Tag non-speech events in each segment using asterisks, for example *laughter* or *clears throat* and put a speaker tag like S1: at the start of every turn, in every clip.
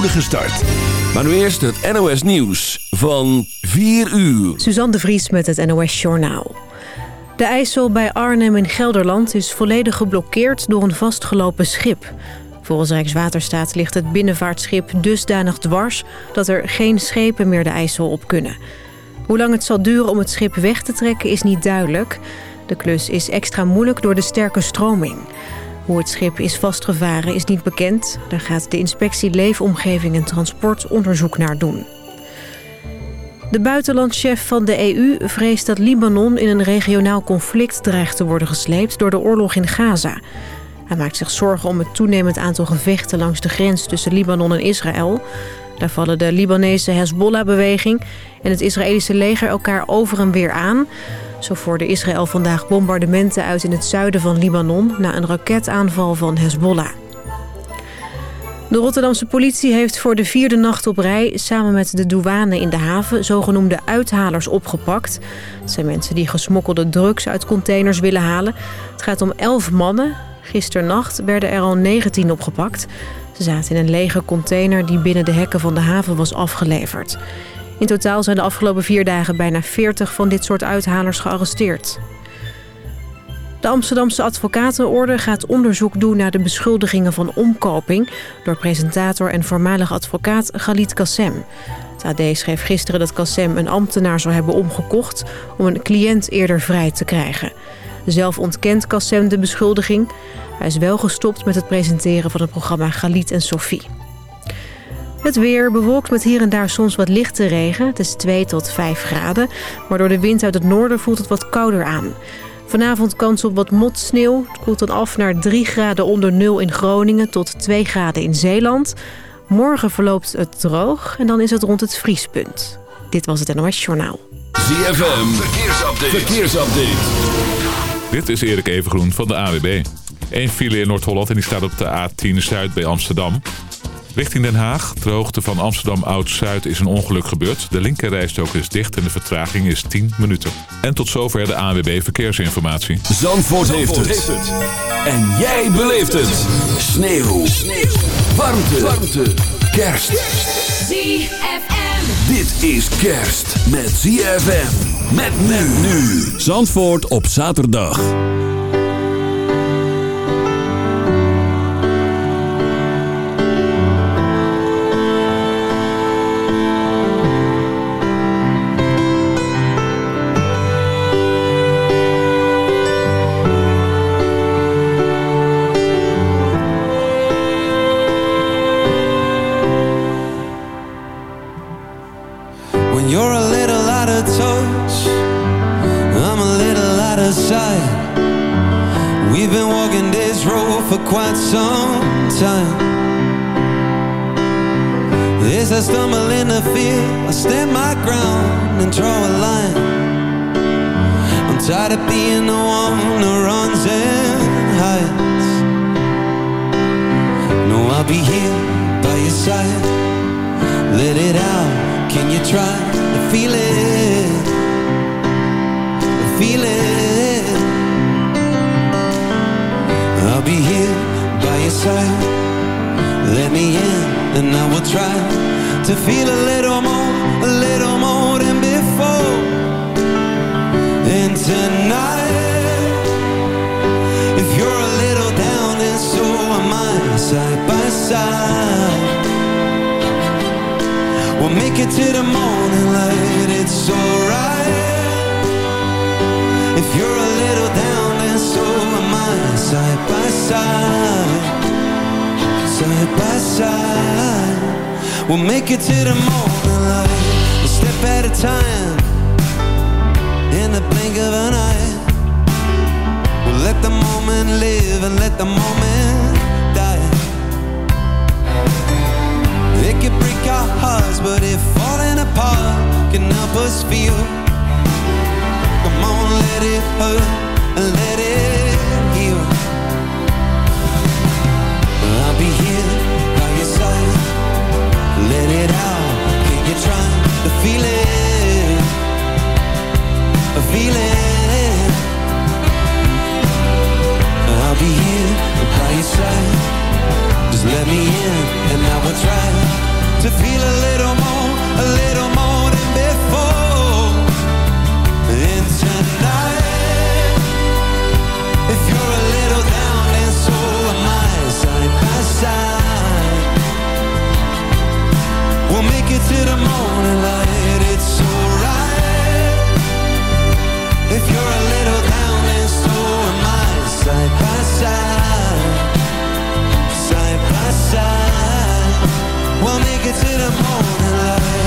S1: start. Maar nu eerst het NOS Nieuws van 4 uur.
S2: Suzanne de Vries met het NOS Journaal. De IJssel bij Arnhem in Gelderland is volledig geblokkeerd door een vastgelopen schip. Volgens Rijkswaterstaat ligt het binnenvaartschip dusdanig dwars... dat er geen schepen meer de IJssel op kunnen. Hoe lang het zal duren om het schip weg te trekken is niet duidelijk. De klus is extra moeilijk door de sterke stroming. Hoe het schip is vastgevaren is niet bekend. Daar gaat de inspectie Leefomgeving en Transport onderzoek naar doen. De buitenlandchef van de EU vreest dat Libanon in een regionaal conflict dreigt te worden gesleept door de oorlog in Gaza. Hij maakt zich zorgen om het toenemend aantal gevechten langs de grens tussen Libanon en Israël. Daar vallen de Libanese Hezbollah-beweging en het Israëlische leger elkaar over en weer aan. Zo voerde Israël vandaag bombardementen uit in het zuiden van Libanon... na een raketaanval van Hezbollah. De Rotterdamse politie heeft voor de vierde nacht op rij... samen met de douane in de haven zogenoemde uithalers opgepakt. Het zijn mensen die gesmokkelde drugs uit containers willen halen. Het gaat om elf mannen. Gisternacht werden er al 19 opgepakt. Ze zaten in een lege container die binnen de hekken van de haven was afgeleverd. In totaal zijn de afgelopen vier dagen bijna 40 van dit soort uithalers gearresteerd. De Amsterdamse Advocatenorde gaat onderzoek doen naar de beschuldigingen van omkoping... door presentator en voormalig advocaat Galit Kassem. Het AD schreef gisteren dat Kassem een ambtenaar zou hebben omgekocht... om een cliënt eerder vrij te krijgen. Zelf ontkent Kassem de beschuldiging. Hij is wel gestopt met het presenteren van het programma Galit en Sophie. Het weer bewolkt met hier en daar soms wat lichte regen. Het is 2 tot 5 graden. Maar door de wind uit het noorden voelt het wat kouder aan. Vanavond kans op wat motsneeuw. Het koelt dan af naar 3 graden onder nul in Groningen tot 2 graden in Zeeland. Morgen verloopt het droog en dan is het rond het vriespunt. Dit was het NOS Journaal.
S1: ZFM, verkeersupdate. verkeersupdate.
S3: Dit is Erik Evengroen van de AWB. Eén file in Noord-Holland en die staat op de A10 Zuid bij Amsterdam. Richting Den Haag, ter hoogte van Amsterdam Oud-Zuid, is een ongeluk gebeurd. De linkerrijstok is dicht en de vertraging is 10 minuten. En tot zover de ANWB Verkeersinformatie.
S1: Zandvoort, heeft, het. En jij beleeft het. Sneeuw. Sneeuw. Warmte. Warmte. Kerst.
S4: ZFM.
S1: Dit is kerst met ZFM. Met men nu. Zandvoort op zaterdag.
S5: We've been walking this road for quite some time. As I stumble in the fear, I stand my ground and draw a line. I'm tired of being the one who runs and hides. No, I'll be here by your side. Let it out. Can you try to feel it? Feel it. Be here by your side. Let me in, and I will try to feel a little more, a little more than before. And tonight, if you're a little down, then so am I, side by side. We'll make it to the morning light, it's alright If you're a little down, then so am I Side by side, side by side We'll make it to the morning light A step at a time. In the blink of an eye We'll let the moment live and let the moment die. It could break our hearts, but if falling apart can help us feel, come on, let it hurt and let it the feeling, a feeling. I'll be here by your side. Just let me in, and I will try to feel a little more, a little more. Side by side, side by side. We'll make it to the morning light.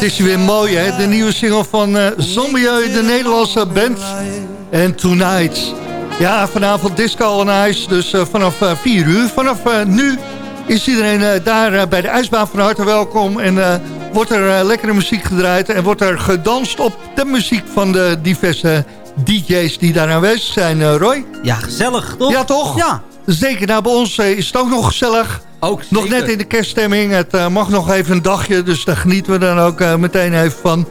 S4: Wat is weer mooi, hè? De nieuwe single van eh Zombieu, de Nederlandse band. En Tonight. Ja, vanavond disco on ice, dus eh, vanaf eh, 4 uur. Vanaf nu is iedereen daar bij de ijsbaan van harte welkom. En wordt er lekkere muziek gedraaid en wordt er gedanst op de muziek van de diverse DJ's die daar aanwezig zijn, Roy.
S6: Ja, gezellig, toch?
S4: Ja, toch?
S6: Ja,
S4: Zeker, nou bij ons is het ook nog gezellig.
S6: Ook
S4: Nog
S6: zeker.
S4: net in de kerststemming. Het eh, mag nog even een dagje, dus daar genieten we dan ook eh, meteen even van.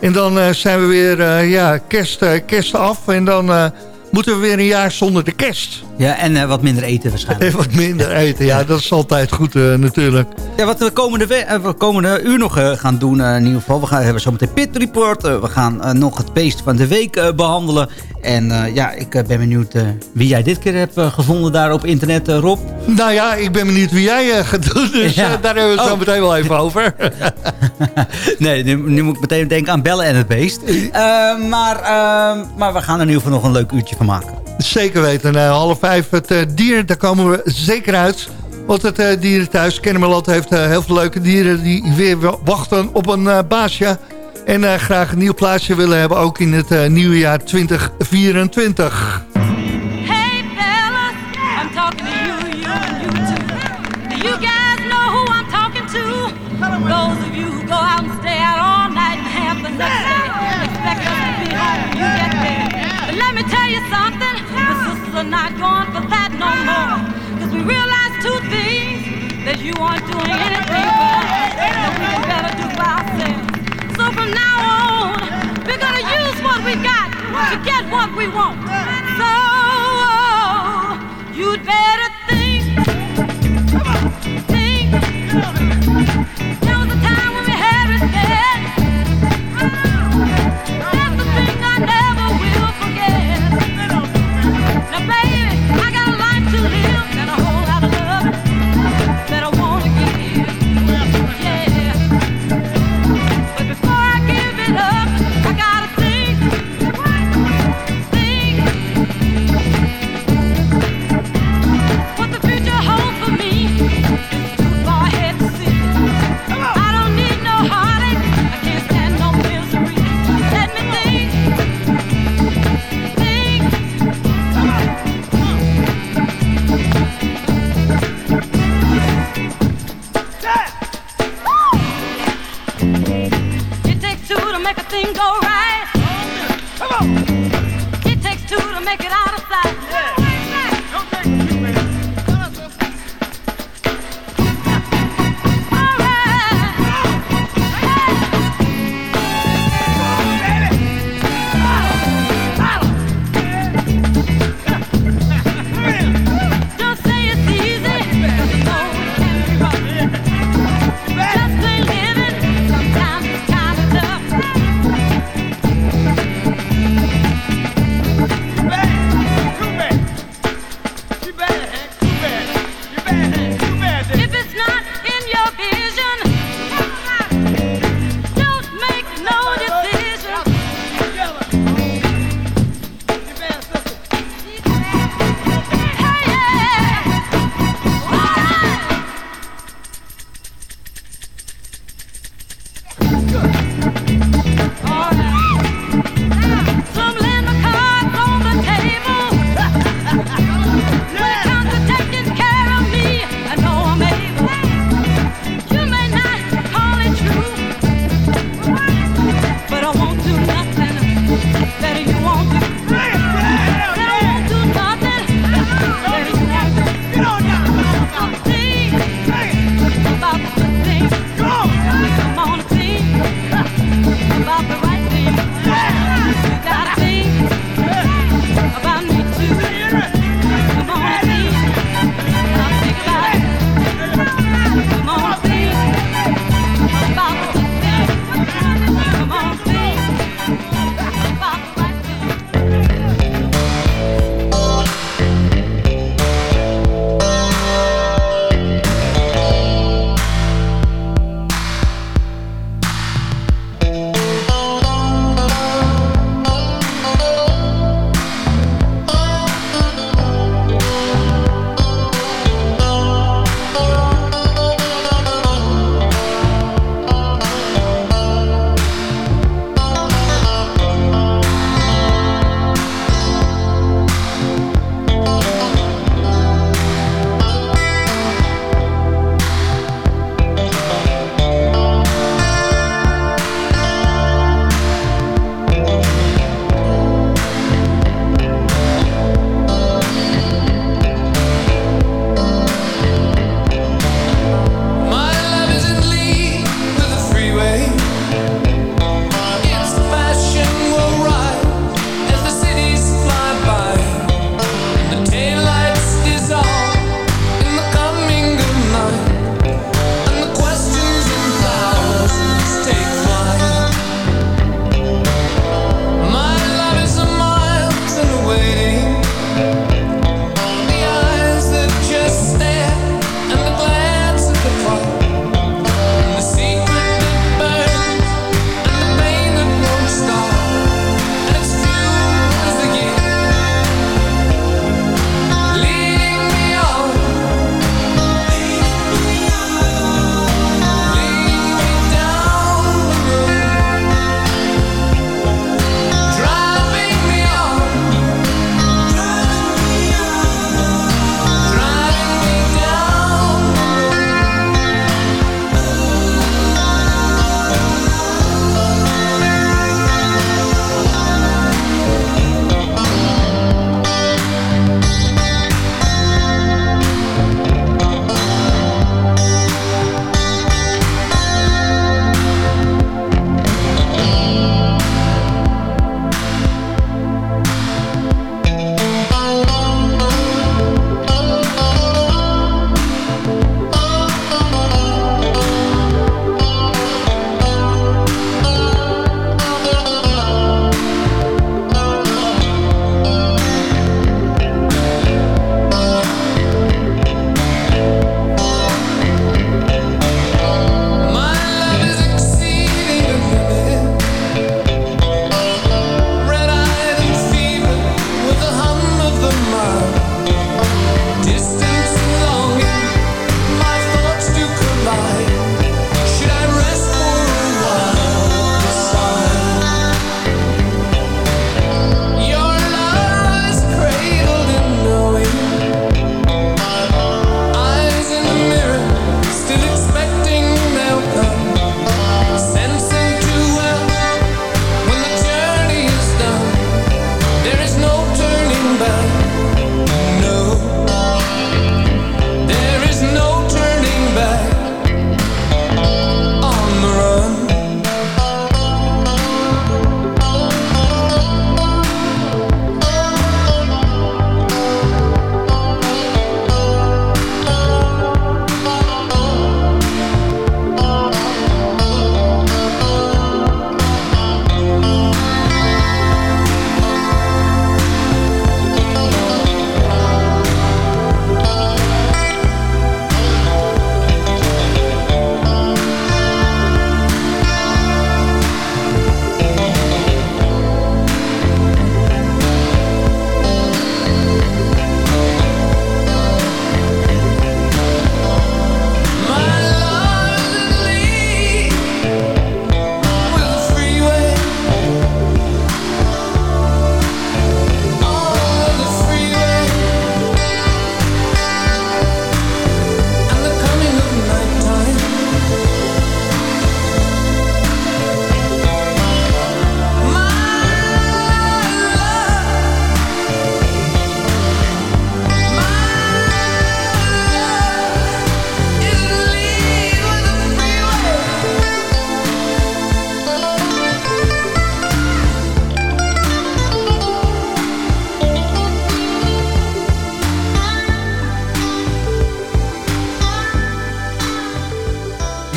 S4: En dan eh, zijn we weer ja, kerst, kerst af. En dan moeten we weer een jaar zonder de kerst.
S6: Ja, en eh, wat minder eten waarschijnlijk.
S4: Even wat minder eten. Ja, dat is altijd goed eh, natuurlijk.
S6: Ja, wat we komende, we eh, komende uur nog gaan doen, in ieder geval. We gaan, hebben zometeen Pit Report. we gaan nog het beest van de week eh, behandelen. En ja, ik ben benieuwd wie jij dit keer hebt gevonden daar op internet, Rob.
S4: Nou ja, ik ben benieuwd wie jij gaat doen. Dus
S6: Ja.
S4: daar hebben we het zo
S6: Oh.
S4: meteen wel even over. *laughs*
S6: nee, nu, nu moet ik meteen denken aan Bellen en het beest. *laughs* Maar, maar we gaan er in ieder geval nog een leuk uurtje van
S4: Zeker weten. Nou, half vijf, het eh, dier, daar komen we zeker uit. Want het uh, dierenthuis Kennemerland heeft uh, heel veel leuke dieren... die weer wachten op een uh, baasje. En uh, graag een nieuw plaatsje willen hebben... ook in het uh, nieuwe jaar 2024.
S7: Are not going for that no more. Cause we realize two things, that you aren't doing anything for us, that we can better do for ourselves. So from now on, we're gonna use what we got to get what we want. So you'd better think, think.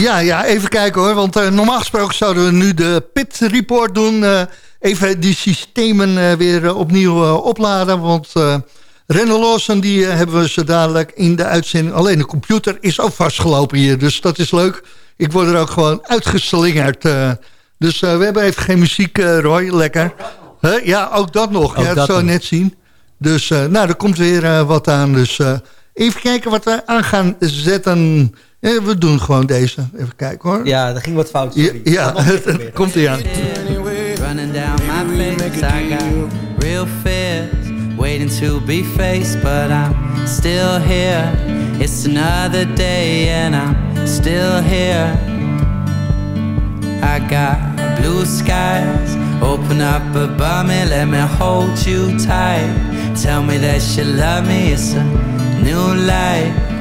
S4: Ja, ja, even kijken hoor. Want eh, normaal gesproken zouden we nu de pit report doen. Eh, even die systemen eh, weer opnieuw opladen. Want uh, Lawson, die hebben we zo dadelijk in de uitzending. Alleen de computer is ook vastgelopen hier. Dus dat is leuk. Ik word er ook gewoon uitgeslingerd. dus we hebben even geen muziek, Roy. Lekker. Huh? Ja, ook dat nog.
S6: Ook
S4: ja, dat
S6: dat
S4: zou net zien. Dus nou, er komt weer wat aan. Dus even kijken wat we aan gaan zetten. Eh, we doen gewoon deze. Even kijken hoor.
S6: Ja, er ging wat fout.
S4: Ja,
S6: sorry.
S4: ja
S6: proberen.
S4: komt hij aan.
S5: Running down my face, I got real fears waiting to be faced, but I'm still here. It's another day and I'm still here. I got blue skies open up above me, let me hold you tight. Tell me that you love me, it's a new life.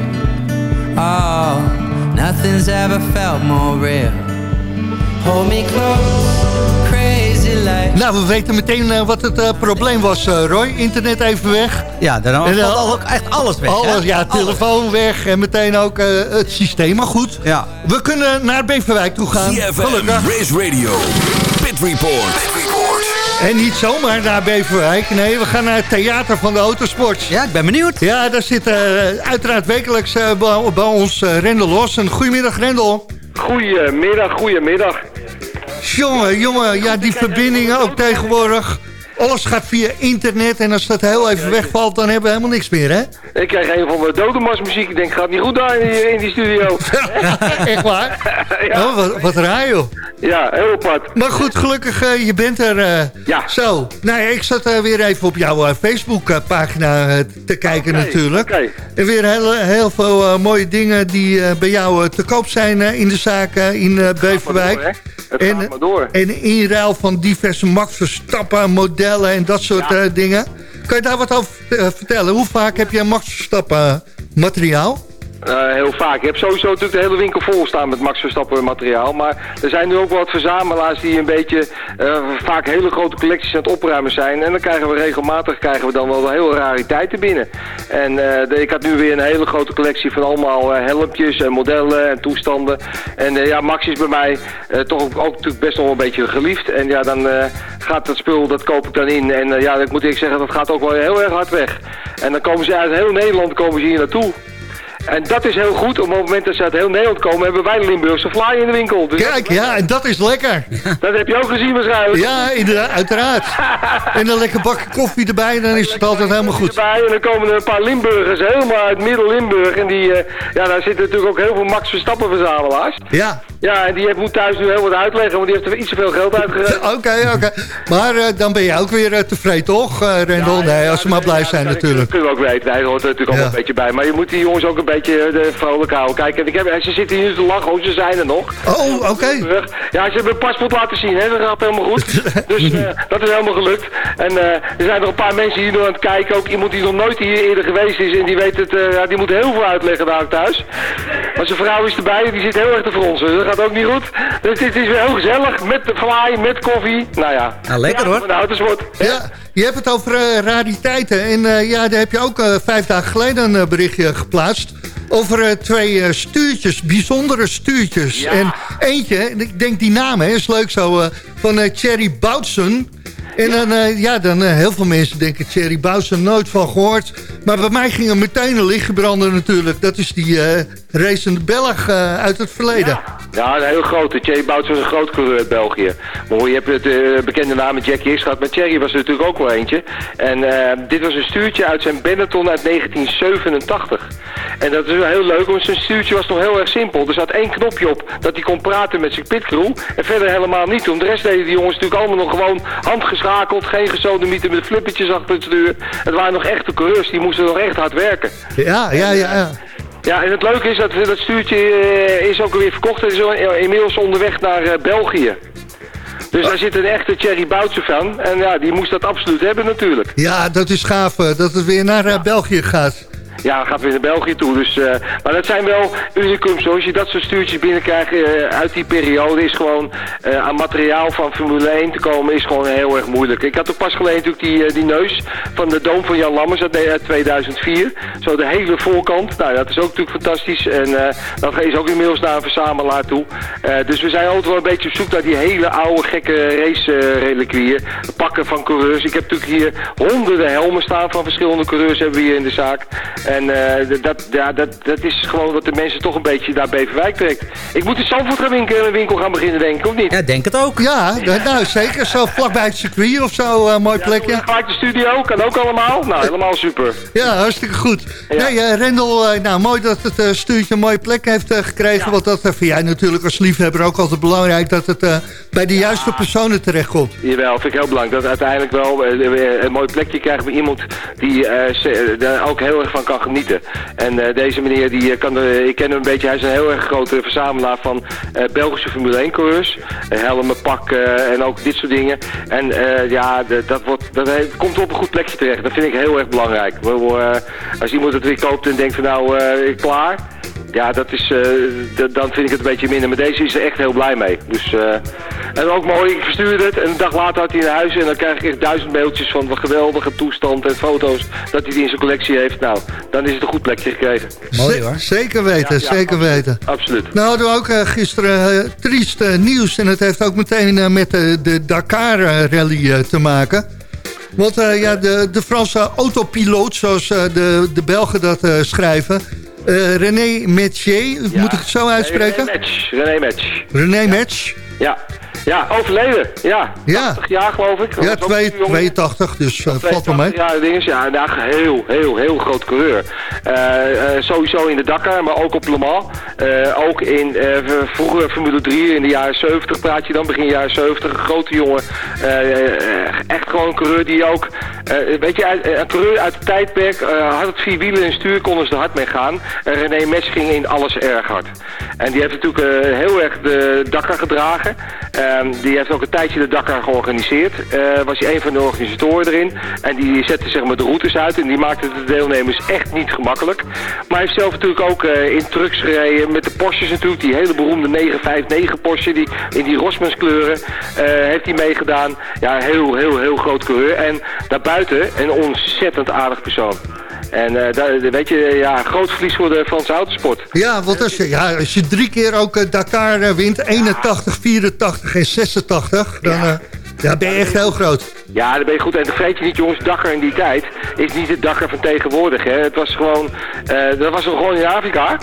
S5: Oh, nothing's ever felt more real. Hold me close, crazy like.
S4: Nou, we weten meteen eh, wat het eh, probleem was, eh, Roy. Internet even weg.
S6: Ja, dan
S4: En dan-
S6: valt ook echt alles weg. hè?
S4: Alles, ja, telefoon weg en meteen ook het systeem. Maar goed,
S6: Ja.
S4: we kunnen naar Beverwijk toe gaan.
S1: CFM
S4: Gelukkig.
S1: Race Radio. Pit Report. Pit Report.
S4: En niet zomaar naar Beverwijk. Nee, we gaan naar het Theater van de Autosport.
S6: Ja, ik ben benieuwd.
S4: Ja, daar zit eh, uiteraard wekelijks eh, bij, bij ons uh, Rendel Lossen. Goedemiddag, Rendel.
S8: Goedemiddag, goedemiddag.
S4: Jongen, jongen, ja, die verbindingen ook tegenwoordig. Alles gaat via internet en als dat heel even wegvalt, dan hebben we helemaal niks meer, hè?
S8: Ik krijg een van mijn dodemasmuziek. Ik denk, gaat niet goed daar in die, in die studio. *laughs*
S4: Echt waar? *laughs*
S8: ja,
S4: Oh, wat, wat raar, joh.
S8: ja, heel apart.
S4: Maar goed, gelukkig, eh, je bent er. eh,
S8: Ja.
S4: Zo, nou ja, ik zat eh, weer even op jouw Facebook-pagina te kijken natuurlijk.
S8: oké.
S4: En weer heel, heel veel mooie dingen die bij jou te koop zijn in de zaken in Beverwijk.
S8: door, hè? Het gaat maar door.
S4: En in ruil van diverse Max Verstappen modellen en dat soort
S8: Ja.
S4: eh, dingen. Kan je daar wat over eh, vertellen? Hoe vaak heb je Max Verstappen materiaal?
S8: Eh, heel vaak. Je hebt sowieso natuurlijk de hele winkel vol staan met Max Verstappen materiaal. Maar er zijn nu ook wat verzamelaars die een beetje eh, vaak hele grote collecties aan het opruimen zijn. En dan krijgen we regelmatig krijgen we dan wel heel rariteiten binnen. En eh, ik had nu weer een hele grote collectie van allemaal helmpjes en modellen en toestanden. En ja, Max is bij mij toch ook, ook natuurlijk best nog een beetje geliefd. En ja, dan gaat dat spul, dat koop ik dan in. En ja, ik moet eerlijk zeggen, dat gaat ook wel heel erg hard weg. En dan komen ze uit heel Nederland komen ze hier naartoe. En dat is heel goed. Op het moment dat ze uit heel Nederland komen, hebben wij de Limburgse fly in de winkel. Dus
S4: Kijk, ja, en dat is lekker. *laughs*
S8: dat heb je ook gezien waarschijnlijk.
S4: Ja, inderdaad, uiteraard. *laughs* En een lekker bakje koffie erbij, dan is het altijd helemaal goed.
S8: Erbij. En dan komen er een paar Limburgers helemaal uit Middel-Limburg. En die, eh, ja, daar zitten natuurlijk ook heel veel Max Verstappen verzamelaars.
S4: Ja,
S8: Ja, en die heeft- moet thuis nu heel wat uitleggen, want die heeft er iets te veel geld uitgegeven. *laughs*
S4: oké, oké. Maar eh, dan ben je ook weer eh, tevreden, toch, Rendel? Nee, als ze maar blij zijn natuurlijk.
S8: Dat kunnen we ook weten. Hij hoort er natuurlijk allemaal
S4: Ja.
S8: een beetje bij. Maar je moet die jongens ook een beetje eh, vrolijk houden. Kijk, en ik heb, ze zitten hier te lachen, oh, ze zijn er nog.
S4: Oh, oké.
S8: Ja, ze hebben een paspoort laten zien, hè? dat gaat helemaal goed. *laughs* Dus eh, dat is helemaal gelukt. En eh, er zijn nog een paar mensen hier nog aan het kijken. Ook iemand die nog nooit hier eerder geweest is. En die weet het, eh, ja, die moet heel veel uitleggen daar thuis. Maar zijn vrouw is erbij, die zit heel erg te fronsen. Dat gaat ook niet goed. Dus dit is weer heel gezellig, met de fly, met koffie. Nou ja.
S6: Nou, lekker,
S8: Ja,
S6: hoor.
S8: Van de autosport.
S4: Ja, je hebt het over rariteiten. En eh, ja, daar heb je ook eh, vijf dagen geleden een berichtje geplaatst. Over eh, twee eh, stuurtjes, bijzondere stuurtjes.
S8: Ja.
S4: En eentje, en ik denk die naam hè, is leuk zo, eh, van Thierry Boutsen. En dan, ja, dan heel veel mensen denken Thierry Boutsen nooit van gehoord. Maar bij mij ging er meteen een lichtje branden natuurlijk. Dat is die racende Belg eh, uit het verleden.
S8: Ja, een heel grote. Thierry Bouts was een groot coureur uit België. Maar je hebt het eh, bekende naam met Jackie Hicks gehad, maar Thierry was er natuurlijk ook wel eentje. En eh, dit was een stuurtje uit zijn Benetton uit 1987. En dat is wel heel leuk, want zijn stuurtje was nog heel erg simpel. Er zat één knopje op dat hij kon praten met zijn pitcrew. En verder helemaal niet. Om de rest deden die jongens natuurlijk allemaal nog gewoon handgeschakeld. Geen gesodemieten met flippertjes achter het stuur. Het waren nog echte coureurs, die moesten nog echt hard werken.
S4: Ja, ja, ja. ja.
S8: Ja, en het leuke is dat dat stuurtje eh, is ook weer verkocht en is inmiddels onderweg naar eh, België. Dus daar zit een echte Thierry Boutsen van. En ja, die moest dat absoluut hebben natuurlijk.
S4: Ja, dat is gaaf eh, dat het weer naar België gaat.
S8: Ja, gaat weer naar België toe. Dus, eh, maar dat zijn wel unicums. Als je dat soort stuurtjes binnenkrijgt eh, uit die periode... is gewoon eh, aan materiaal van Formule 1 te komen... is gewoon heel erg moeilijk. Ik had ook pas geleden natuurlijk die, die neus van de Doom van Jan Lammers uit eh, 2004. Zo de hele voorkant. Nou, dat is ook natuurlijk fantastisch. En dat is ook inmiddels naar een verzamelaar toe. Dus we zijn altijd wel een beetje op zoek naar die hele oude gekke race-reliquieën. pakken van coureurs. Ik heb natuurlijk hier honderden helmen staan van verschillende coureurs hebben we hier in de zaak. En eh, dat, ja, dat, dat is gewoon wat de mensen toch een beetje naar Beverwijk trekt. Ik moet in Zandvoort gaan winkel, winkel gaan beginnen denken, of niet?
S6: Ja, denk het ook.
S4: Ja, nou zeker. Zo vlakbij het circuit of zo, eh, mooi plekje.
S8: Gelijk de studio, kan ook allemaal. Nou, helemaal super.
S4: Ja, hartstikke goed.
S8: Ja.
S4: Nee, eh, Rendel, eh, nou mooi dat het eh, stuurtje een mooie plek heeft eh, gekregen. Want dat eh, vind jij natuurlijk als liefhebber ook altijd belangrijk... dat het eh, bij de juiste personen terechtkomt.
S8: Jawel, vind ik heel belangrijk. Dat uiteindelijk wel eh, een mooi plekje krijgen bij iemand die eh, ze- eh, daar ook heel erg van kan genieten. En eh, deze meneer, die eh, kan er, ik ken hem een beetje, hij is een heel erg grote verzamelaar van eh, Belgische Formule 1 coureurs. Eh, helmen, pak eh, en ook dit soort dingen. En eh, ja, dat, wordt, dat komt op een goed plekje terecht. Dat vind ik heel erg belangrijk. Eh, als iemand het weer koopt en denkt van nou, eh, klaar. Ja, dat is, eh, dan vind ik het een beetje minder. Maar deze is er echt heel blij mee. Dus, eh, en ook mooi, ik verstuurde het en een dag later had hij in huis. En dan krijg ik echt duizend mailtjes van wat geweldige toestand en foto's dat hij die in zijn collectie heeft. Nou, dan is het een goed plekje gekregen.
S6: Mooi hoor.
S4: Zeker weten,
S8: Ja, ja,
S4: zeker
S8: absoluut.
S4: weten.
S8: Absoluut.
S4: Nou hadden we ook eh, gisteren triest nieuws. En het heeft ook meteen met de, Dakar-rally eh, te maken. Want eh, ja, de, de Franse autopiloot, zoals eh, de, de Belgen dat eh, schrijven... eh, René Metier, moet ik het zo uitspreken?
S8: René Match. René Match.
S4: René Metz.
S8: Ja. Ja, overleden. Ja.
S4: Ja.
S8: 80 jaar geloof ik.
S4: Ja,
S8: Dat was ook
S4: twee-
S8: een jongen.
S4: 82, dus eh, valt wel mee.
S8: Ja, ding is, ja, nou, heel, heel, heel groot coureur. Eh, eh, sowieso in de Dakar, maar ook op Le Mans. Ook in vroeger Formule 3 in de jaren 70 praat je dan, begin jaren 70. Een grote jongen. Echt gewoon een coureur die ook, weet je, uit- een coureur uit het tijdperk, had het vier wielen en stuur, konden ze er hard mee gaan. En René Metz ging in alles erg hard. En die heeft natuurlijk heel erg de Dakar gedragen. Ehm, die heeft ook een tijdje de Dakar georganiseerd. Eh, was hij een van de organisatoren erin. En die zette zeg maar de routes uit. En die maakte de deelnemers echt niet gemakkelijk. Maar hij heeft zelf natuurlijk ook eh, in trucks gereden. Met de Porsches natuurlijk. Die hele beroemde 959 Porsche. Die, in die Rosmans kleuren eh, heeft hij meegedaan. Ja, heel, heel, heel groot coureur. En daarbuiten een ontzettend aardig persoon. En daar, weet je, ja, groot verlies voor de Franse autosport.
S4: Ja, want als je, ja, als je drie keer ook eh, Dakar eh, wint, 81, 84 en 86, dan ja, ben je echt heel groot.
S8: Ja, dan ben je goed. En vergeet je niet, jongens, Dakar in die tijd is niet het Dakar van tegenwoordig. Hè. Het was gewoon, eh, dat was gewoon in Afrika.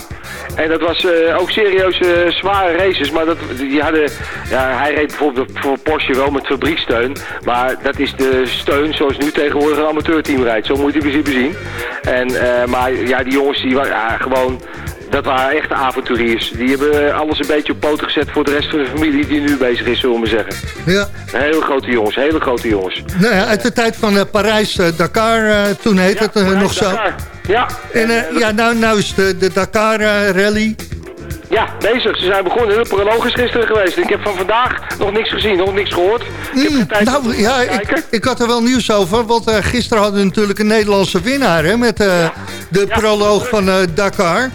S8: En dat was eh, ook serieus eh, zware races. Maar dat, die hadden, ja, hij reed bijvoorbeeld voor Porsche wel met fabrieksteun. Maar dat is de steun zoals nu tegenwoordig een amateurteam rijdt. Zo moet je het in principe zien. En, maar ja, die jongens die waren ja, gewoon... Dat waren echte avonturiers. Die hebben alles een beetje op poten gezet voor de rest van de familie die nu bezig is, zullen we maar zeggen.
S4: Ja.
S8: Hele grote jongens, hele grote jongens.
S4: Nou ja, uit de tijd van eh, Parijs-Dakar, eh, toen heet het eh, nog zo.
S8: Ja,
S4: En eh, ja, nou, nou is de, de Dakar-rally.
S8: ja, bezig. Ze zijn begonnen. De proloog is gisteren geweest. Ik heb van vandaag nog niks gezien, nog niks gehoord. Ik heb geen tijd om
S4: nou ja, ik, ik had er wel nieuws over. Want eh, gisteren hadden we natuurlijk een Nederlandse winnaar hè, met eh, de
S8: Ja.
S4: proloog van eh, Dakar.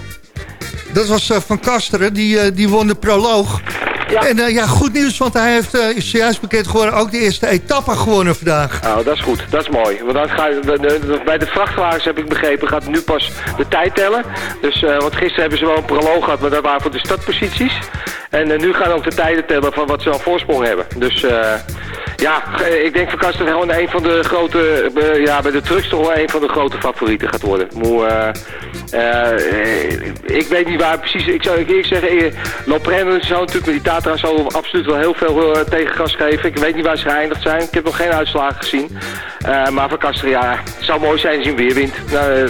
S4: Dat was eh, Van Kasteren, die, eh, die won de proloog.
S8: Ja.
S4: En eh, ja, goed nieuws, want hij heeft eh, is zojuist bekend geworden ook de eerste etappe gewonnen vandaag.
S8: Nou, dat is goed. Dat is mooi. Want dan ga je, de- de- bij de vrachtwagens heb ik begrepen, gaat nu pas de tijd tellen. Dus, eh, want gisteren hebben ze wel een proloog gehad, maar dat waren voor de startposities. En nu gaan ook de tijden tellen van wat ze aan voorsprong hebben. Dus ja, eh, ik denk Van Kasten gewoon een van de grote, eh, ja, bij de trucks toch wel een van de grote favorieten gaat worden. Moe, eh, ik weet niet waar precies, ik zou eerlijk zeggen, Loprenne zou natuurlijk met die Tatra zo absoluut wel heel veel tegengas geven. Ik weet niet waar ze geëindigd zijn, ik heb nog geen uitslagen gezien. Maar Van Kasten, ja, het zou mooi zijn als hij weer wint. Nou,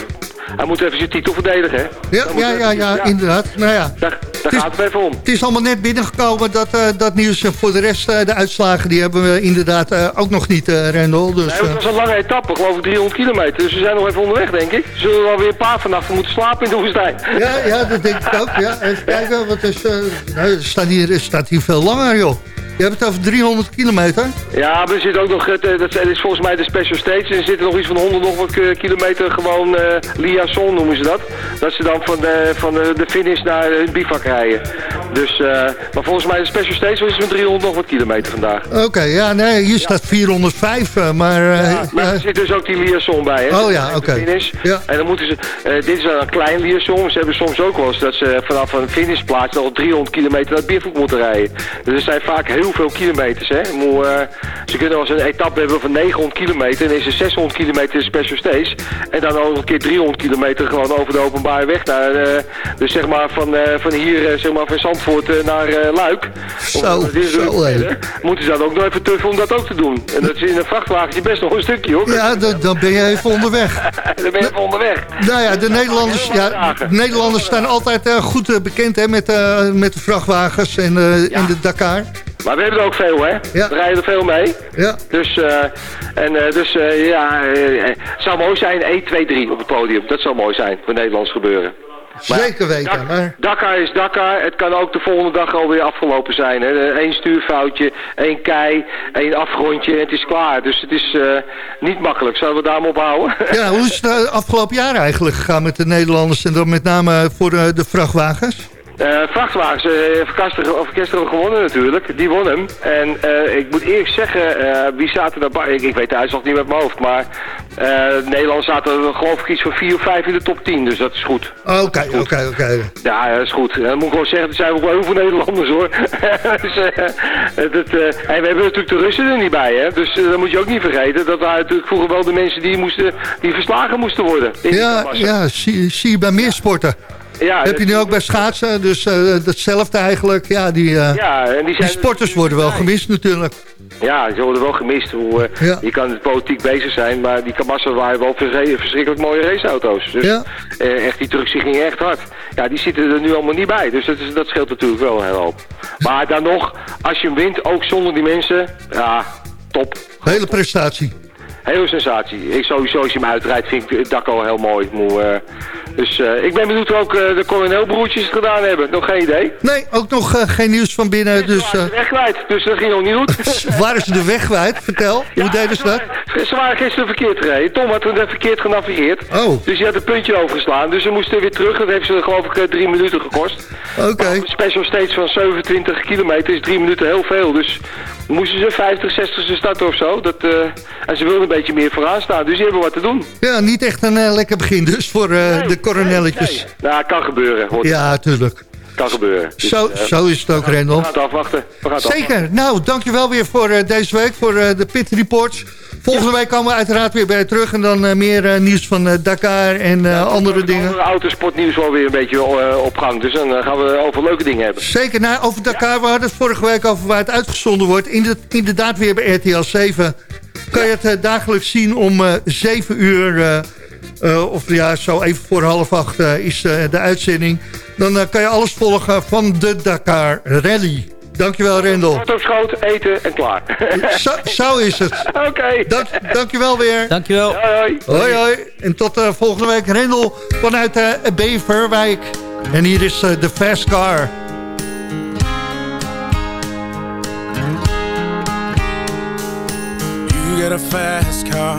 S8: hij moet even zijn titel verdedigen, hè?
S4: Ja, ja, ja, ja, inderdaad. Nou ja,
S8: Daar, daar
S4: is-
S8: gaat het even om.
S4: het is allemaal net binnengekomen, dat, eh, dat nieuws. En Voor de rest, eh, de uitslagen, die hebben we inderdaad eh, ook nog niet, eh Rendel. Dus,
S8: Nee, het
S4: eh,
S8: was een lange etappe, geloof ik 300 kilometer. Dus we zijn nog even onderweg, denk ik. Zullen we alweer een paar vannacht moeten slapen in de woestijn?
S4: ja, ja, dat denk ik ook. Ja. Even kijken, eh, nou, er, staat hier, er staat hier veel langer, joh. Je hebt het over 300 kilometer?
S8: Ja, maar er zit ook nog, eh, dat is volgens mij de Special Stage. En er zitten nog iets van 100 nog wat eh, kilometer gewoon eh liaison noemen ze dat. Dat ze dan van, de, van de, finish naar hun bivak rijden. Dus, maar volgens mij de Special Stage was van 300 nog wat kilometer vandaag.
S4: Oké, ja, nee, hier staat 405, eh, maar... eh,
S8: Maar
S4: ja,
S8: er zit dus ook die liaison bij, hè?
S4: Oh ja, oké. Ja.
S8: En dan moeten ze, dit is een klein liaison. Ze hebben soms ook wel eens dat ze vanaf een finishplaats nog 300 kilometer naar het biervoet moeten rijden. Dus er zijn vaak heel veel kilometers, hè. Moet, eh, ze kunnen wel eens een etappe hebben van 900 kilometer. En is er 600 kilometer special stage. En dan ook nog een keer 300 kilometer gewoon over de openbare weg. Naar, eh, dus zeg maar van, eh, van hier, zeg maar van Zandvoort naar Luik.
S4: Zo,
S8: Of-
S4: zo.
S8: Moeten ze dan ook nog even tuffen om dat ook te doen. En dat is in een vrachtwagentje best nog een stukje, hoor.
S4: ja, dan, dan ben je even onderweg. *laughs*
S8: Dan ben je even onderweg.
S4: Nou ja, de Nederlanders, ja, de Nederlanders staan altijd goed bekend hè, met, met de vrachtwagens en, eh, en de Dakar.
S8: Maar we hebben er ook veel, hè?
S4: Ja.
S8: We rijden er veel mee.
S4: Ja.
S8: Dus, eh, en, eh, dus eh, ja, het zou mooi zijn 1, 2, 3 op het podium. Dat zou mooi zijn voor Nederlands gebeuren. Maar
S4: Zeker weten,
S8: Dak-
S4: maar...
S8: Dakar is Dakar. Het kan ook de volgende dag alweer afgelopen zijn. Hè. Eén stuurfoutje, één kei, één afgrondje en het is klaar. Dus het is niet makkelijk. Zullen we daar maar op houden?
S4: Ja, hoe is het afgelopen jaar eigenlijk gegaan met de Nederlanders... en dan met name voor de vrachtwagens?
S8: Eh vrachtwagens uh, heeft gisteren gewonnen natuurlijk. Die won hem. En eh, ik moet eerlijk zeggen, eh, wie zaten daarbij? Ik, ik weet de uitslag niet met mijn hoofd. Maar eh Nederland zaten geloof ik iets van 4 of 5 in de top 10. Dus dat is goed.
S4: Oké, oké, oké.
S8: Ja, dat is goed. Dan moet ik gewoon zeggen, er zijn ook wel heel veel Nederlanders hoor. *laughs* dus, eh, dat, eh, en we hebben natuurlijk de Russen er niet bij, hè. Dus eh, dat moet je ook niet vergeten. Dat waren natuurlijk vroeger wel de mensen die, moesten, die verslagen moesten worden.
S4: Ja, ja zie, zie je bij meer sporten.
S8: Ja
S4: Heb je nu ook bij schaatsen, dus eh, datzelfde eigenlijk. Ja, die, eh,
S8: Ja, en die,
S4: die
S8: zijn
S4: sporters worden wel gemist natuurlijk.
S8: Ja, ze worden wel gemist. Hoe, eh,
S4: Ja.
S8: Je kan politiek bezig zijn, maar die Kamassa waren wel verschrikkelijk mooie raceauto's. Dus
S4: Ja.
S8: eh, echt, die trucks gingen echt hard. Ja, die zitten er nu allemaal niet bij. Dus dat, is, dat scheelt natuurlijk wel een hele hoop. Maar dan nog, als je hem wint, ook zonder die mensen, ja, top.
S4: Hele prestatie.
S8: Hele sensatie. Ik sowieso, als je hem uitrijdt, vind ik het dak al heel mooi. Moe, eh, dus eh, ik ben benieuwd hoe ook eh, de coronelbroertjes het gedaan hebben. Nog geen idee.
S4: Nee, ook nog eh, geen nieuws van binnen. Dus
S8: Ze waren de weg kwijt, dus dat ging nog niet goed. *laughs*
S4: waren ze de weg kwijt? Vertel, hoe deden ze dat?
S8: Ze waren gisteren verkeerd gereden. Tom had er verkeerd genavigeerd.
S4: Oh.
S8: Dus hij had een puntje overgeslaan. Dus ze moesten weer terug. Dat heeft ze geloof ik drie minuten gekost.
S4: Oké.
S8: Een special stage van 27 kilometer is drie minuten heel veel. Dus moesten ze 50, 60 starten of zo. Dat, eh, en ze wilden een beetje meer vooraan staan. Dus die hebben wat te doen.
S4: Ja, niet echt een eh, lekker begin dus voor eh,
S8: Nee,
S4: de coronelletjes.
S8: nee, nee. Nou, kan gebeuren. Hoort.
S4: Ja, tuurlijk.
S8: Kan gebeuren. Dus,
S4: Zo,
S8: eh,
S4: zo is het ook,
S8: we
S4: Rendel.
S8: gaan het afwachten. We gaan het
S4: Zeker. Nou, dankjewel weer voor eh, deze week, voor eh, de Pit Reports. Volgende week komen we uiteraard weer bij je terug. En dan meer nieuws van Dakar en andere dingen.
S8: Andere autosportnieuws wel weer een beetje op gang. Dus dan gaan we over leuke dingen hebben.
S4: Zeker, nou, over Dakar, we hadden het vorige week over waar het uitgezonden wordt. Inde- inderdaad weer bij RTL 7. Kan je het dagelijks zien om eh 7 uur, eh, of ja, zo even voor half acht eh, is eh, de uitzending. Dan kan je alles volgen van de Dakar Rally. Dankjewel, Rendel.
S8: Op schoot, eten en klaar. *laughs*
S4: Zo, zo is het.
S8: Oké.
S4: Dank, dankjewel weer.
S6: Dankjewel.
S8: Hoi, hoi.
S4: Hoi, hoi. En tot volgende week, Rendel vanuit eh Beverwijk. En hier is de Fast Car.
S9: You got a fast car,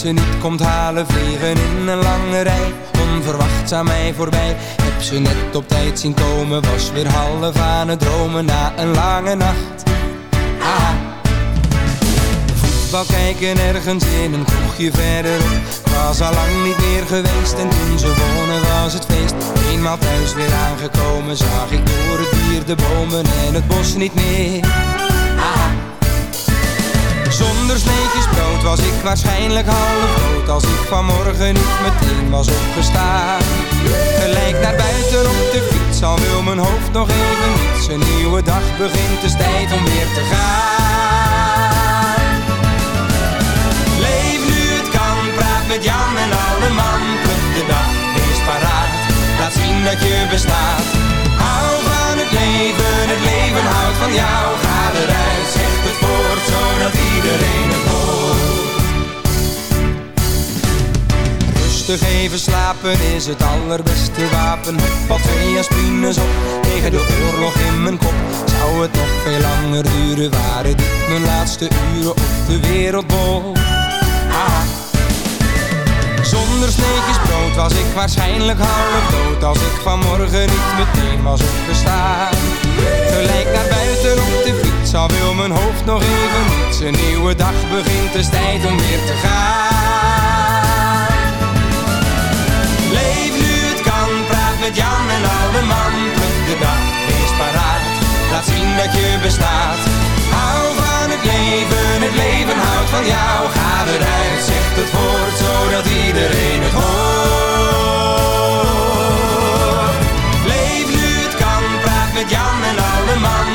S5: Ze niet komt halen Vliegen in een lange rij, onverwachts aan mij voorbij. Heb ze net op tijd zien komen, was weer half aan het dromen Na een lange nacht. Voetbal kijken ergens in een kroegje verderop was al lang niet meer geweest en toen ze wonen was het feest. Eenmaal thuis weer aangekomen zag ik door het dier de bomen en het bos niet meer. Zonder sneetjes brood was ik waarschijnlijk half dood Als ik vanmorgen niet meteen was opgestaan. Gelijk naar buiten op de fiets Al wil mijn hoofd nog even niets Een nieuwe dag begint, is tijd om weer te gaan. Leef nu het kan, praat met Jan en alle man de dag, wees paraat Laat zien dat je bestaat. Hou van het leven, het leven houdt van jou. Ga eruit, voort, zodat iedereen het hoort. Rustig even slapen is het allerbeste wapen. Val twee aspirines op? Tegen de oorlog in mijn kop. Zou het nog veel langer duren, waren dit mijn laatste uren op de wereldbol. Zonder sneetjes brood was ik waarschijnlijk half dood Als ik vanmorgen niet meteen was opgestaan. Gelijk naar buiten op de fiets mijn hoofd nog even niets Een nieuwe dag begint, het is tijd om weer te gaan. Leef nu het kan, praat met Jan en alle man. De dag, wees paraat Laat zien dat je bestaat. Hou van het leven, het leven houdt van jou, ga eruit, zegt het woord, zodat iedereen het hoort. Leef nu het kan, praat met Jan en alle man,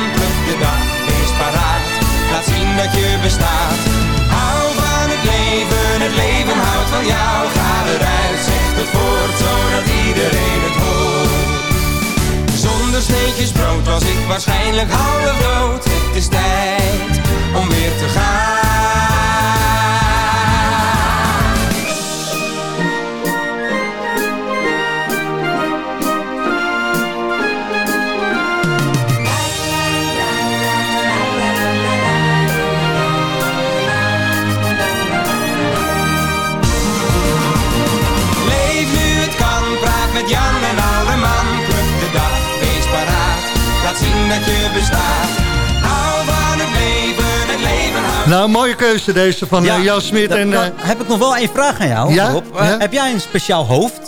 S5: de dag, laat zien dat je bestaat. Hou van het leven, het leven houdt van jou, ga eruit, zegt het woord, zodat iedereen het hoort. Zonder sneetjes brood was ik waarschijnlijk half dood. Het is tijd om weer te gaan. Dat je bestaat. Hou van het leven, het leven houdt
S4: Nou, mooie keuze deze van eh, Jan Smit.
S6: dan-
S4: En eh,
S6: heb ik nog wel één vraag aan jou,
S4: Ja?
S6: Rob. Eh,
S4: Ja?
S6: Heb jij een speciaal hoofd?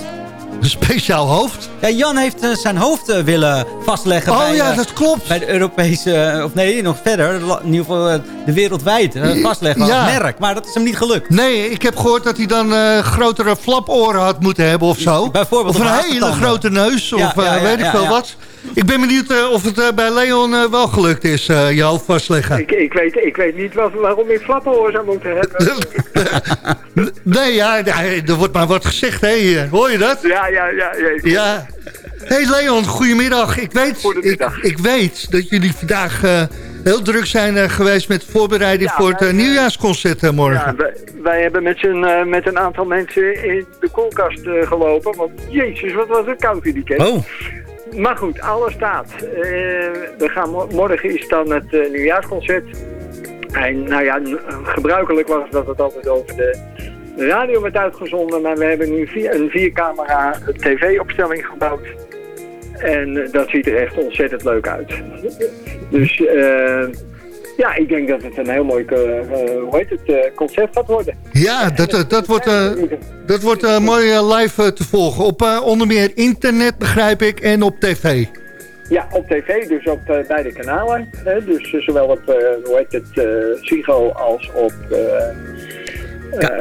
S4: een speciaal hoofd.
S6: Ja, Jan heeft zijn hoofd willen vastleggen
S4: Oh
S6: bij,
S4: ja, dat klopt.
S6: bij de Europese, of nee, nog verder, in ieder geval de wereldwijd *clears throat* vastleggen
S4: Ja.
S6: als merk. Maar dat is hem niet gelukt.
S4: Nee, ik heb gehoord dat hij dan eh, grotere flaporen had moeten hebben of zo.
S6: Bijvoorbeeld
S4: of een hele grote neus, of
S6: Ja, ja, ja,
S4: weet ik
S6: ja,
S4: veel
S6: ja.
S4: wat. Ik ben benieuwd eh, of het eh, bij Leon eh, wel gelukt is, je hoofd vastleggen.
S10: Ik, ik, weet, ik weet niet wat, waarom ik flappenhoor zou moeten hebben. *laughs*
S4: nee, ja, er wordt maar wat gezegd, hè, hoor je dat?
S10: ja, ja, ja. ja.
S4: Ja. Hey Leon, goedemiddag. Ik weet, ik,
S10: Goedemiddag.
S4: ik weet dat jullie vandaag heel druk zijn geweest met voorbereiding
S10: Ja,
S4: voor het nieuwjaarsconcert morgen.
S10: Ja, wij, wij hebben met, eh, met een aantal mensen in de koelkast gelopen. Want jezus, wat was het koud in die.
S6: Oh,
S10: Maar goed, alles staat. Eh, we gaan, mo- morgen is dan het eh, nieuwjaarsconcert. En nou ja, gebruikelijk was dat het altijd over de radio werd uitgezonden. Maar we hebben nu via een viercamera tv-opstelling gebouwd. En eh, dat ziet er echt ontzettend leuk uit. Dus ja, ik denk dat het een heel mooi eh, eh, hoe heet het, eh, concert gaat worden.
S4: Ja, dat, dat wordt, eh, dat wordt eh, mooi live te volgen. Op eh, onder meer internet, begrijp ik, en op tv.
S10: Ja, op tv, dus op beide kanalen. Hè? Dus zowel op, eh, hoe heet het, eh Sigo als op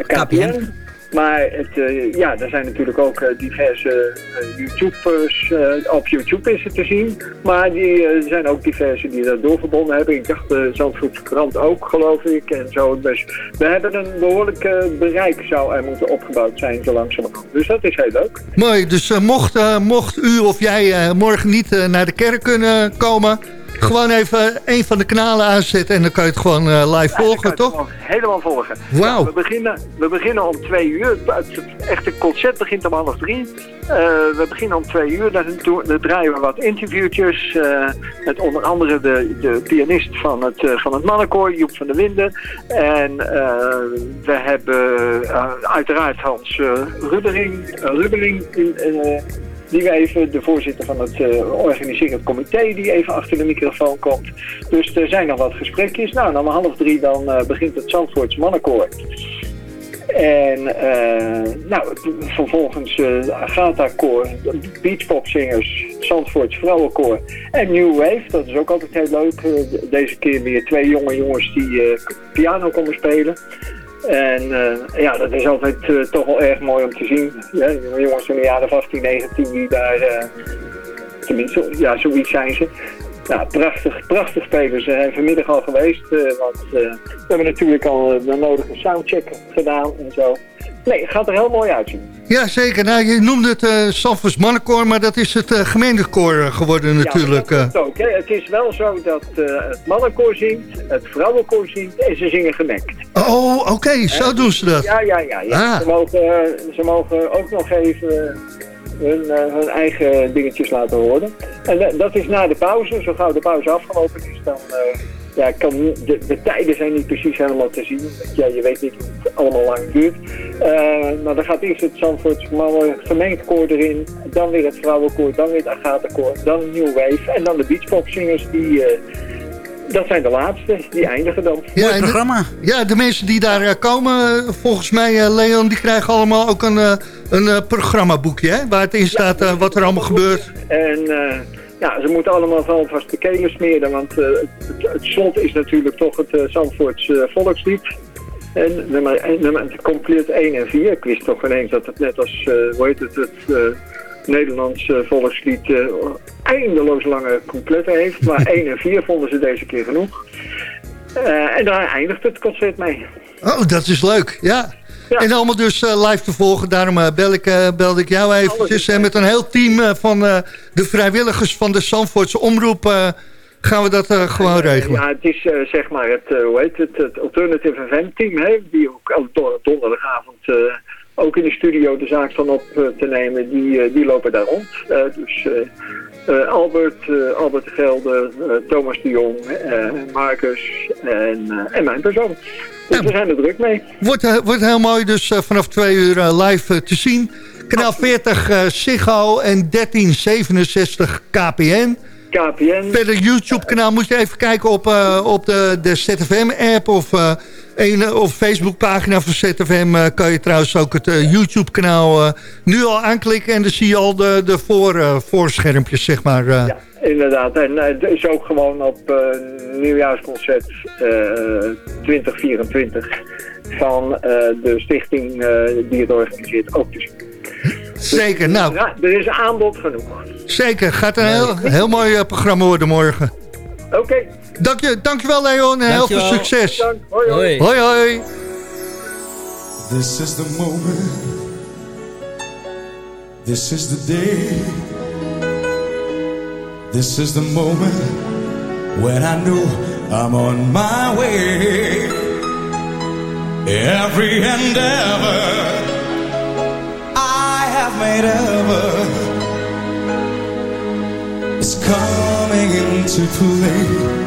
S10: KPN.
S6: KPN.
S10: Maar eh, ja, er zijn natuurlijk ook eh, diverse eh, YouTubers. op YouTube is het te zien. Maar die, er zijn ook diverse die dat doorverbonden hebben. Ik dacht de Zandvoortse krant ook, geloof ik. En zo. Dus we hebben een behoorlijk eh, bereik zou er moeten opgebouwd zijn, zo langzamerhand. Dus dat is heel leuk.
S4: Mooi, dus mocht, mocht u of jij morgen niet naar de kerk kunnen komen... gewoon even een van de kanalen aanzetten en dan kan je het gewoon eh, live
S10: Ja,
S4: volgen, toch?
S10: gewoon Helemaal volgen.
S4: Wauw.
S10: Ja, we, beginnen, we beginnen om twee uur. Het echte concert begint om half drie. Eh, we beginnen om twee uur. Dan, doen- dan draaien we wat interviewtjes. eh, met onder andere de, de pianist van het, van het mannenkoor, Joep van der Linden. En we hebben uiteraard Hans Rubbering, eh, Rubbeling in, die we even, de voorzitter van het eh, organiserend comité, die even achter de microfoon komt. Dus er zijn nog wat gesprekjes. Nou, en om half drie dan eh, begint het Zandvoorts mannenkoor. En eh, nou, vervolgens Agatha Koor, Beachpopzingers, Zandvoorts Vrouwenkoor en New Wave. Dat is ook altijd heel leuk. De- deze keer weer twee jonge jongens die piano komen spelen. En eh, ja, dat is altijd eh, toch wel erg mooi om te zien. Ja, jongens van de jaren 18, 19 die daar, eh, tenminste, ja, zoiets zijn ze. Ja, prachtig, prachtig spelen. Ze zijn vanmiddag al geweest, eh, want eh, we hebben natuurlijk al eh, de nodige soundcheck gedaan en zo. Nee, het gaat er heel mooi uitzien.
S4: Ja, zeker. Nou, je noemde het eh Zandvoorts mannenkoor, maar dat is het eh gemeentekoor eh, geworden natuurlijk.
S10: Ja,
S4: eh.
S10: dat is ook, hè. Het is wel zo dat eh, het mannenkoor zingt, het vrouwenkoor zingt en ze zingen gemengd.
S4: Oh, oké, zo doen ze dat.
S10: Ja, ja, ja. ja.
S4: Ah.
S10: Ze, mogen, ze mogen ook nog even hun, eh, hun eigen dingetjes laten horen. En eh, dat is na de pauze. Zo gauw de pauze afgelopen is, dan... eh, ja, kan, de, de tijden zijn niet precies helemaal te zien. Ja, je weet niet hoe het allemaal lang duurt. Maar dan gaat eerst het Zandvoorts mannen gemengd koor erin. Dan weer het vrouwenkoor, dan weer het Agatha-koor. Dan New Wave. En dan de beachpopzingers die... dat zijn de laatste, die eindigen dan.
S4: Ja, en de-
S6: programma.
S4: Ja, de mensen die daar eh, komen, eh, volgens mij, eh, Leon, die krijgen allemaal ook een, een programmaboekje, hè? Waar het in staat wat er allemaal gebeurt.
S10: En eh, ja, ze moeten allemaal wel vast de kelen smeren, want het, het slot is natuurlijk toch het Zandvoorts volkslied. En nummer, en nummer compleet 1 en 4. Ik wist toch ineens dat het net als, eh hoe heet het, het eh, Nederlands eh, volkslied eh, eindeloos lange coupletten heeft. Maar *laughs* 1 en 4 vonden ze deze keer genoeg. Eh, en daar eindigt het concert mee.
S4: Oh, dat is leuk, ja. En allemaal dus live te volgen. Daarom bel ik, belde ik jou eventjes. En met een heel team van de vrijwilligers van de Zandvoortse Omroep... gaan we dat gewoon regelen.
S10: Ja, het is zeg maar het, hoe heet het, het Alternative Event Team, hè, die ook do- donderdagavond ook in de studio de zaak van op eh, te nemen, die, eh, die lopen daar rond. Eh, dus Albert, Albert de Gelder, Thomas de Jong, Marcus en, en mijn persoon. Dus we zijn er druk mee.
S4: Wordt, wordt heel mooi dus vanaf twee uur live te zien. Kanaal 40 eh Ziggo en 1367 KPN.
S10: KPN.
S4: Verder YouTube-kanaal moet je even kijken op, op de, de ZFM-app of, een, of Facebook-pagina van ZFM. eh, kan je trouwens ook het eh, YouTube-kanaal eh, nu al aanklikken. En dan zie je al de, de voor, voorschermpjes, zeg maar. eh.
S10: Inderdaad, en het is ook gewoon op nieuwjaarsconcert eh, 2024 van de stichting die het organiseert ook te zien.
S4: Zeker, nou.
S10: Ja, er is aanbod genoeg.
S4: Zeker, gaat een heel, heel mooi programma worden morgen.
S10: Oké.
S4: Dank je, dankjewel Leon en heel veel succes.
S10: Dank. Hoi, hoi.
S4: Hoi, hoi.
S11: This is the moment. This is the day. This is the moment when I know I'm on my way. Every endeavor I have made ever is coming into play.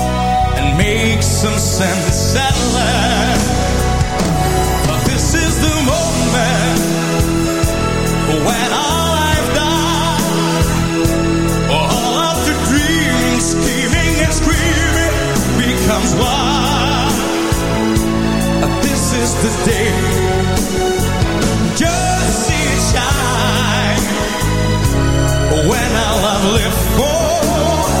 S11: make some sense at last. But This is the moment when all I've done, all of the dreaming, scheming, and screaming becomes one. This is the day. Just see it shine when all I've lived for oh,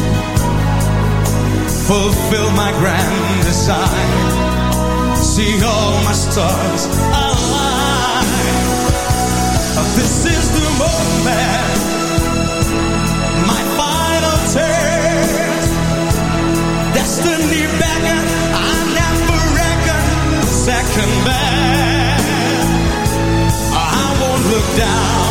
S11: fulfill my grand design. See all my stars align. This is the moment my final test. Destiny beckon, I never reckon second best. I won't look down,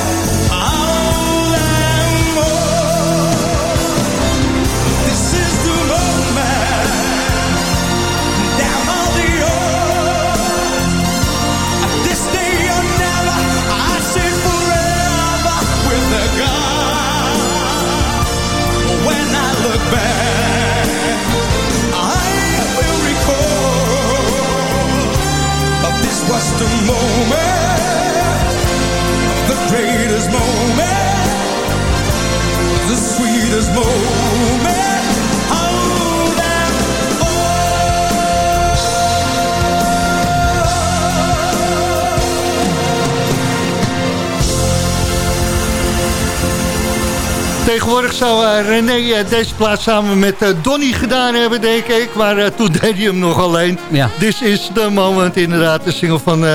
S4: Zou eh, René eh, deze plaats samen met eh, Donny gedaan hebben, denk ik. Maar toen deed hij hem nog alleen.
S6: Ja.
S4: This is the moment, inderdaad. De single van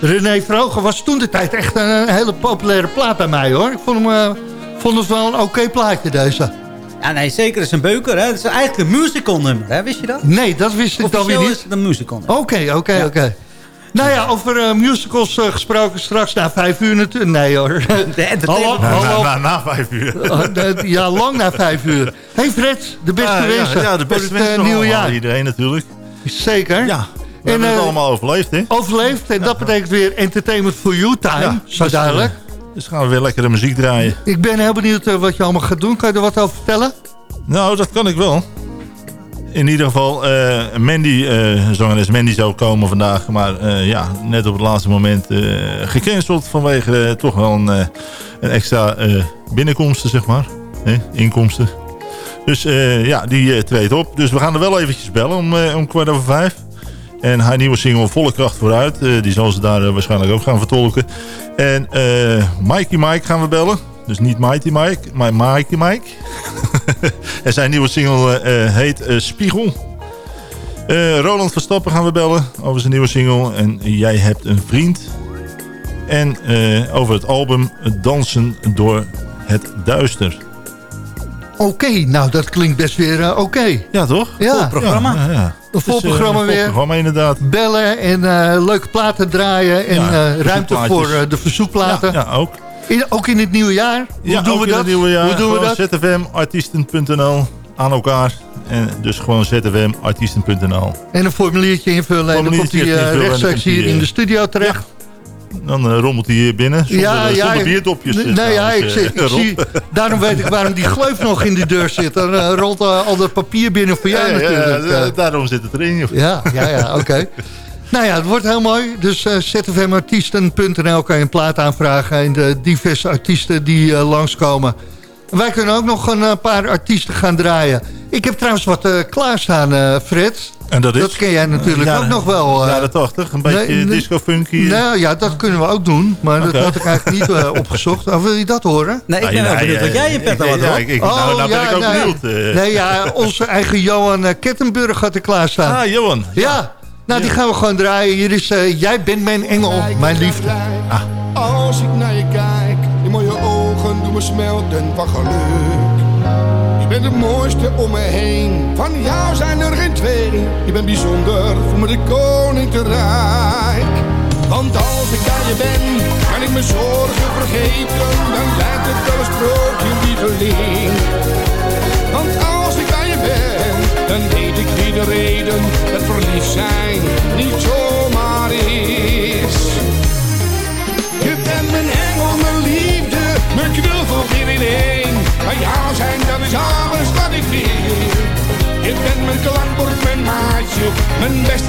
S4: René Vroger was toen de tijd echt een, hele populaire plaat bij mij, hoor. Ik vond hem, Vonden ze wel een oké plaatje deze?
S6: Ja, nee, zeker. Het is een beuker, hè. Het is eigenlijk een musical nummer, hè. Wist je dat?
S4: Nee, dat wist ik dan weer niet.
S6: is het een musical nummer.
S4: Oké, oké, oké. Nou ja, over eh, musicals eh, gesproken straks na vijf uur natuurlijk. Nee hoor. *laughs*
S6: De.
S4: Hallo,
S12: Na,
S4: hallo.
S12: na, na vijf uur.
S4: Oh, de- ja, lang na vijf uur. hey Fred, de beste
S12: ja,
S4: wensen
S12: Ja, ja, de beste
S4: voor het
S12: wensen
S4: eh,
S12: nog
S4: nieuwe jaar.
S12: Iedereen natuurlijk.
S4: Zeker.
S12: Ja, we
S4: En,
S12: hebben het allemaal overleefd, hè?
S4: Overleefd. En dat betekent weer entertainment for you time.
S12: Ja,
S4: Zo
S12: dus,
S4: duidelijk.
S12: Dus gaan we weer lekkere muziek draaien.
S4: Ik ben heel benieuwd wat je allemaal gaat doen. Kan je er wat over vertellen?
S12: Nou, dat kan ik wel. In ieder geval, eh, Mandy, eh zangeres Mandy zou komen vandaag. Maar eh, ja, net op het laatste moment gecanceld vanwege toch wel een, een extra binnenkomsten, zeg maar. Inkomsten. Dus ja, die treedt op. Dus we gaan er wel eventjes bellen om, om kwart over vijf. En haar nieuwe single Volle Kracht Vooruit. die zal ze daar waarschijnlijk ook gaan vertolken. En eh Mikey Mike gaan we bellen. Dus niet Mighty Mike, maar Mikey Mike. *laughs* en zijn nieuwe single eh, heet eh, Spiegel. Eh, Roland Verstappen gaan we bellen over zijn nieuwe single. En Jij hebt een vriend. En eh, over het album Dansen door het duister.
S4: Oké, nou dat klinkt best weer eh, oké.
S12: Ja, toch?
S4: Ja.
S12: Vol programma. Ja, ja.
S4: Een vol
S12: Dus, eh,
S4: programma
S12: vol
S4: weer.
S12: programma inderdaad.
S4: Bellen en eh, leuke platen draaien. En eh, ruimte voor eh, de verzoekplaten.
S12: Ja, ja, ook.
S4: In- ook in het nieuwe jaar. Hoe
S12: ja,
S4: doen we dat?
S12: jaar.
S4: Hoe doen we dat?
S12: zfmartiesten.nl aan elkaar. En dus gewoon zfmartiesten.nl.
S4: En een formuliertje invullen. En dan komt hij eh,
S12: dan
S4: rechtstreeks hier in
S12: eh,
S4: de studio terecht.
S12: Dan eh, rommelt hij hier binnen. Zonder,
S4: ja,
S12: eh,
S4: ja.
S12: zonder bierdopjes. eh,
S4: Nee, ja, ik, zie-
S12: eh,
S4: ik *laughs*
S12: Rob.
S4: zie, daarom weet ik waarom die gleuf nog in de deur zit. Dan eh, rolt eh, al dat papier binnen voor jou natuurlijk. eh.
S12: daarom zit het erin.
S4: Ja, ja, ja, oké. *laughs* nou ja, het wordt heel mooi. Dus eh zfmartiesten.nl kan je een plaat aanvragen. En de diverse artiesten die eh, langskomen. Wij kunnen ook nog een eh, paar artiesten gaan draaien. Ik heb trouwens wat eh, klaarstaan, eh, Fred.
S12: En dat is?
S4: Dat ken jij natuurlijk
S12: Ja,
S4: ook nog wel. eh.
S12: jaren 80, een beetje
S4: nee, nee.
S12: disco funky.
S4: Nou ja, dat kunnen we ook doen. Maar dat had ik eigenlijk niet eh, *laughs* opgezocht. Of wil je dat horen?
S6: Nee, ik ben
S12: ja,
S6: wel benieuwd
S12: ja,
S6: wat jij in
S12: ja,
S6: pet
S12: ik-
S6: had,
S12: ja, ik- ik- nou, nou ben ik ook
S4: nee.
S12: benieuwd. eh.
S4: Nee, ja, onze eigen Johan Kettenburg had er klaarstaan.
S12: Ah, Johan.
S4: Ja, nou die gaan we gewoon draaien. Hier is eh, Jij bent mijn engel, mijn liefde.
S13: Als ik naar je kijk, die mooie ogen doen me smelten van geluk. Je bent het mooiste om me heen, van jou zijn er geen twee. Je bent bijzonder, voor me de koning te rijk. Want als ik aan je ben, kan ik mijn zorgen vergeten. Dan lijkt het wel een sprookje, lieveling.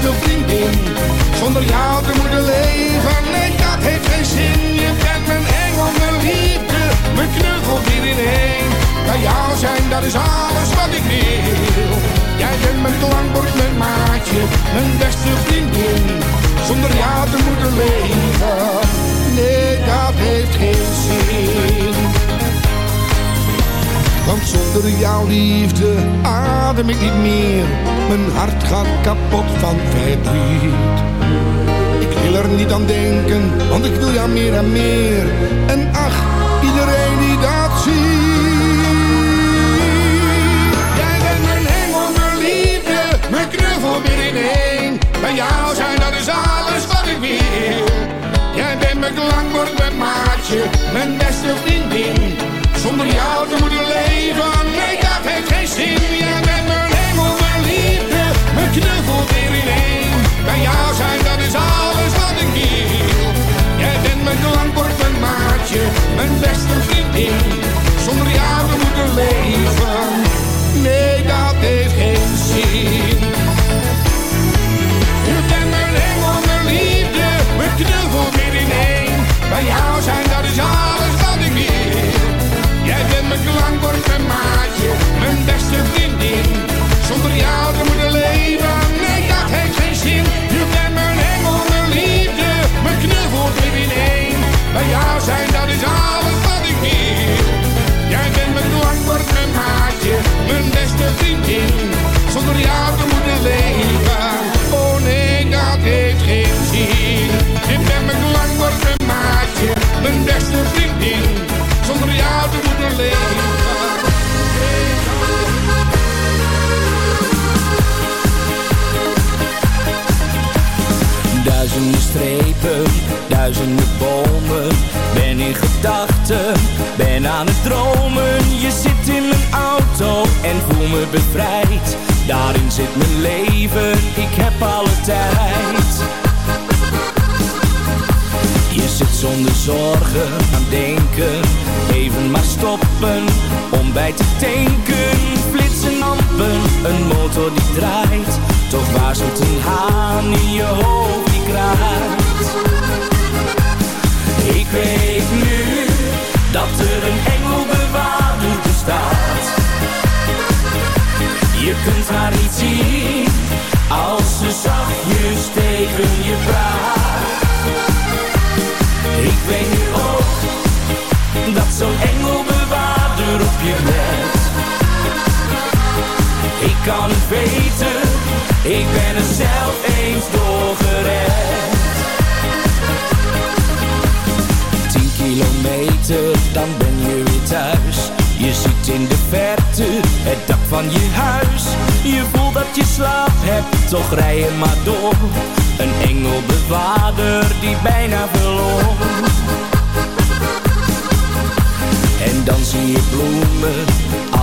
S13: Beste vriendin. Zonder jou te moeten leven, nee dat heeft geen zin. Je bent mijn engel, mijn liefde, mijn knuffel weer in één. Bij jou zijn, dat is alles wat ik wil. Jij bent mijn klankbord, mijn maatje, mijn beste vriendin. Zonder jou te moeten leven, nee dat heeft geen zin. Want zonder jouw liefde adem ik niet meer. Mijn hart gaat kapot van verdriet. Ik wil er niet aan denken, want ik wil jou meer en meer. En ach, iedereen die dat ziet. Jij bent mijn engel, mijn liefde, mijn knuffel weer in één. Bij jou zijn, dat is alles wat ik wil. Jij bent mijn klankbord, mijn maatje, mijn beste vriendin. Zonder jou te moeten leven, nee dat heeft geen zin. Jij bent mijn engel, mijn liefde, mijn knuffel weer in één. Bij jou zijn, dat is alles wat ik wil. Jij bent mijn klankbord, mijn maatje, mijn beste vriendin. Zonder jou te moeten leven, nee dat heeft geen zin. Je bent mijn engel, mijn liefde, mijn knuffel weer in één. Bij jou zijn, dat is alles
S14: bij te Flitsen lampen, een motor die draait. Toch waarschuwt een haan in je hoofd die kraait? Ik weet nu dat er een engelbewaarder bestaat. Je kunt haar niet zien als ze zachtjes tegen je praat kan het weten, ik ben er zelf eens doorgered Tien kilometer, dan ben je weer thuis. Je ziet in de verte het dak van je huis. Je voelt dat je slaap hebt, toch rij je maar door. Een engelbewaarder die bijna verloor. En dan zie je bloemen,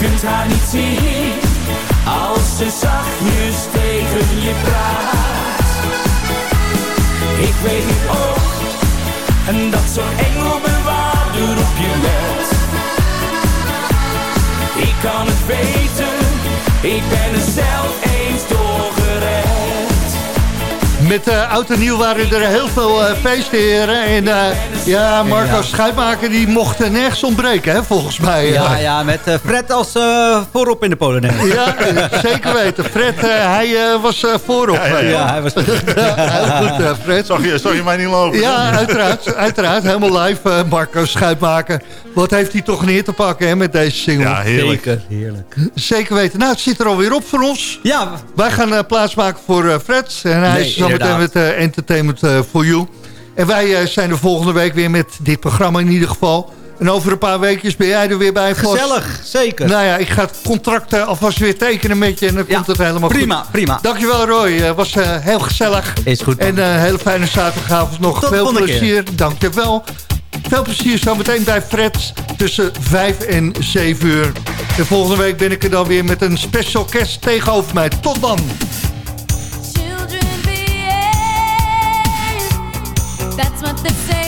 S14: kunt haar niet zien. Als ze zachtjes tegen je praat. Ik weet nu ook en dat zo'n engelbewaarder op je let. Ik kan het weten, ik ben er zelf eens doorgered
S4: Met uh, oud en nieuw waren er heel veel uh, feestheren. En uh, ja, Marco ja. Schuitmaker die mocht er nergens ontbreken, hè, volgens mij.
S6: Ja, ja met Fred als voorop in de Polonaise.
S4: Ja, zeker weten. Fred, hij was voorop.
S6: Ja, ja, ja. hij was *laughs*
S4: Heel goed, Fred.
S12: Zag je, zag je mij niet lopen?
S4: Ja, uiteraard. uiteraard helemaal live, Marco Schuitmaker. Wat heeft hij toch neer te pakken hè, met deze single?
S12: Ja, heerlijk.
S6: Zeker, heerlijk.
S4: Zeker weten. Nou, het zit er alweer op voor ons.
S6: Ja.
S4: Wij gaan plaatsmaken voor Fred. En hij
S6: Nee,
S4: is zo meteen met uh, Entertainment uh, for You. En wij uh, zijn er volgende week weer met dit programma in ieder geval. En over een paar weekjes ben jij er weer bij.
S6: Gezellig, zeker.
S4: Nou ja, ik ga het contract alvast weer tekenen met je. En dan
S6: ja,
S4: komt het helemaal
S6: prima,
S4: goed.
S6: Prima,
S4: Dankjewel Roy. Het was heel gezellig.
S6: Is goed.
S4: En een hele fijne zaterdagavond nog.
S6: Tot
S4: Veel plezier.
S6: Keer.
S4: Dankjewel. Veel plezier zometeen bij Fred tussen 5 en 7 uur. En volgende week ben ik er dan weer met een special guest tegenover mij. Tot dan.
S15: That's what they